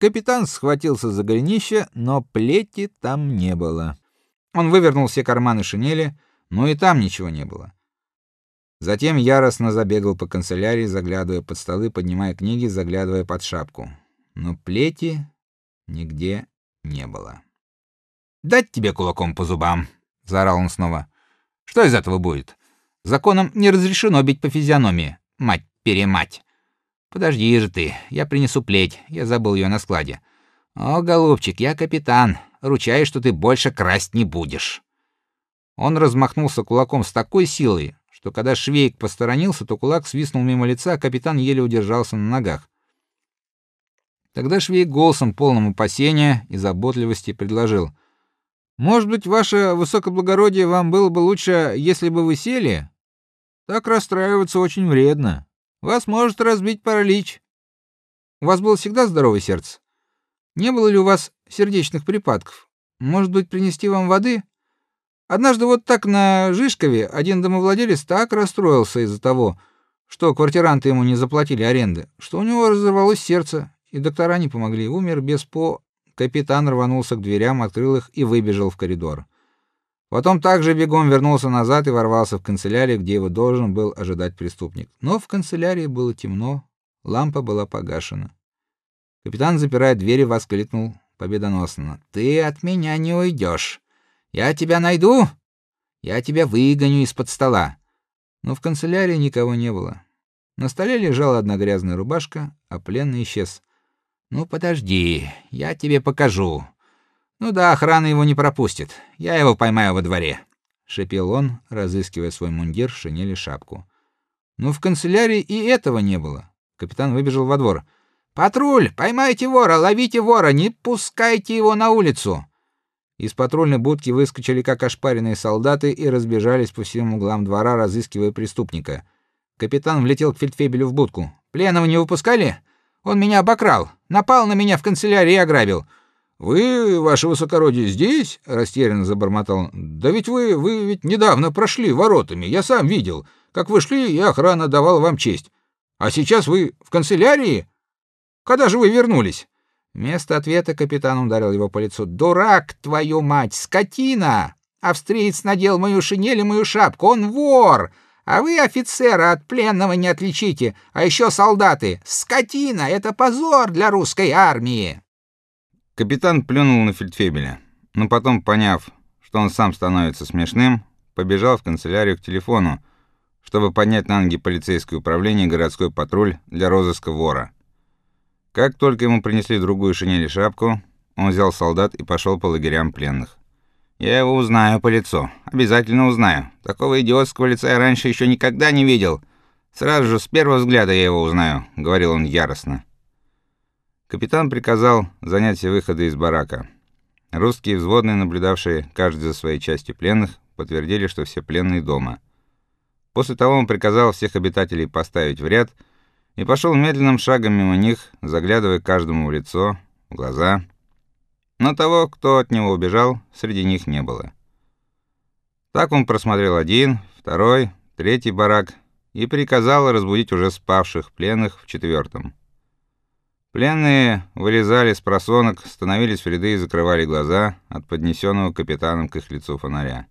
Капитан схватился за голенище, но плети там не было. Он вывернул все карманы шинели, но и там ничего не было. Затем яростно забегал по канцелярии, заглядывая под столы, поднимая книги, заглядывая под шапку. Но плети нигде не было. "Дать тебе кулаком по зубам", заорал он снова. "Что из этого будет? Законом не разрешено бить по физиономии, мать-перемать. Подожди же ты, я принесу плеть, я забыл ее на складе. О, голубчик, я капитан, ручаюсь, что ты больше красть не будешь". Он размахнулся кулаком с такой силой, что когда Швейк посторонился, то кулак свистнул мимо лица, а капитан еле удержался на ногах. Тогда Швейк голосом полным опасения и заботливости предложил: "Может быть, ваше высокоблагородие, вам было бы лучше, если бы вы сели? Так расстраиваться очень вредно. Вас может разбить паралич. У вас было всегда здоровое сердце? Не было ли у вас сердечных припадков? Может быть, принести вам воды?" Однажды вот так на Жишкове один домовладелец так расстроился из-за того, что квартиранты ему не заплатили аренды, что у него разорвалось сердце, и доктора не помогли, умер без по. Капитан рванулся к дверям, открыл их и выбежал в коридор. Потом также бегом вернулся назад и ворвался в канцелярию, где его должен был ожидать преступник. Но в канцелярии было темно, лампа была погашена. Капитан, запирая двери, воскликнул победоносно: "Ты от меня не уйдешь. Я тебя найду, я тебя выгоню из-под стола. Но в канцелярии никого не было. На столе лежала одна грязная рубашка, а пленный исчез. Ну подожди, я тебе покажу. Ну да, охрана его не пропустит. Я его поймаю во дворе, шипел он, разыскивая свой мундир, шинель и шапку. Но в канцелярии и этого не было. Капитан выбежал во двор. Патруль, поймайте вора, ловите вора, не пускайте его на улицу. Из патрульной будки выскочили как ошпаренные солдаты и разбежались по всем углам двора, разыскивая преступника. Капитан влетел к фельдфебелю в будку. Пленного не выпускали? Он меня обокрал, напал на меня в канцелярии и ограбил. Вы, ваше высокородие, здесь? растерянно забормотал. Да ведь вы, вы ведь недавно прошли воротами, я сам видел, как вы шли, и охрана давала вам честь. А сейчас вы в канцелярии? Когда же вы вернулись? Вместо ответа капитан ударил его по лицу. Дурак, твою мать, скотина! Австриец надел мою шинель и мою шапку. Он вор! А вы офицера от пленного не отличите, а еще солдаты. Скотина, это позор для русской армии. Капитан плюнул на фельдфебеля, но потом, поняв, что он сам становится смешным, побежал в канцелярию к телефону, чтобы поднять на ноги полицейское управление и городской патруль для розыска вора. Как только ему принесли другую шинель и шапку, он взял солдат и пошел по лагерям пленных. Я его узнаю по лицу, обязательно узнаю. Такого идиотского лица я раньше еще никогда не видел. Сразу же с первого взгляда я его узнаю, говорил он яростно. Капитан приказал занять все выходы из барака. Русские взводные, наблюдавшие каждый за своей частью пленных, подтвердили, что все пленные дома. После того он приказал всех обитателей поставить в ряд и пошел медленным шагом мимо них, заглядывая каждому в лицо, в глаза. Но того, кто от него убежал, среди них не было. Так он просмотрел один, второй, третий барак и приказал разбудить уже спавших пленных в четвертом. Пленные вылезали с просонок, становились в ряды и закрывали глаза от поднесенного капитаном к их лицу фонаря.